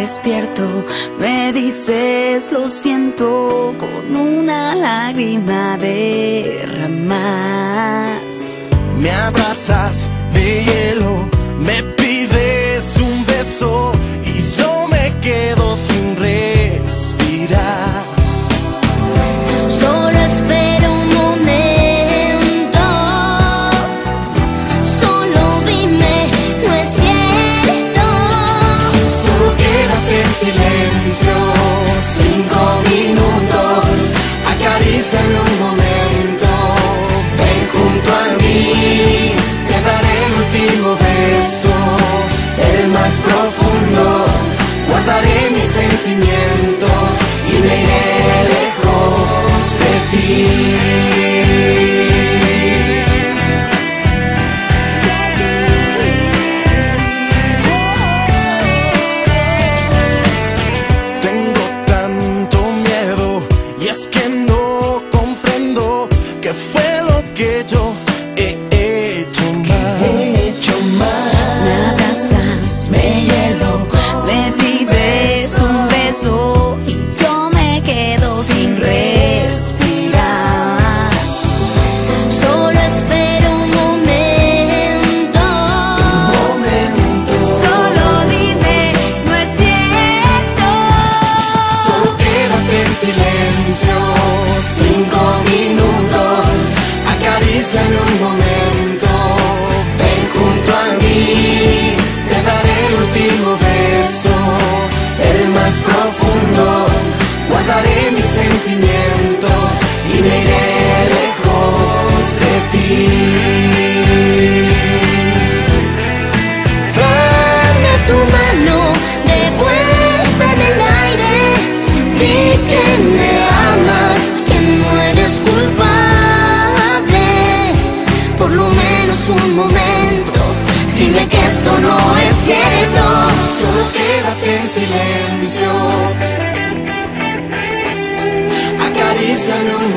despierto, me dices lo siento con una lágrima de ramas. Me abrazas de hielo que fue un momento, ven junto a mí, te daré el último beso, el más profundo. que esto no es cierto. Solo quédate en silencio. Acaríciale un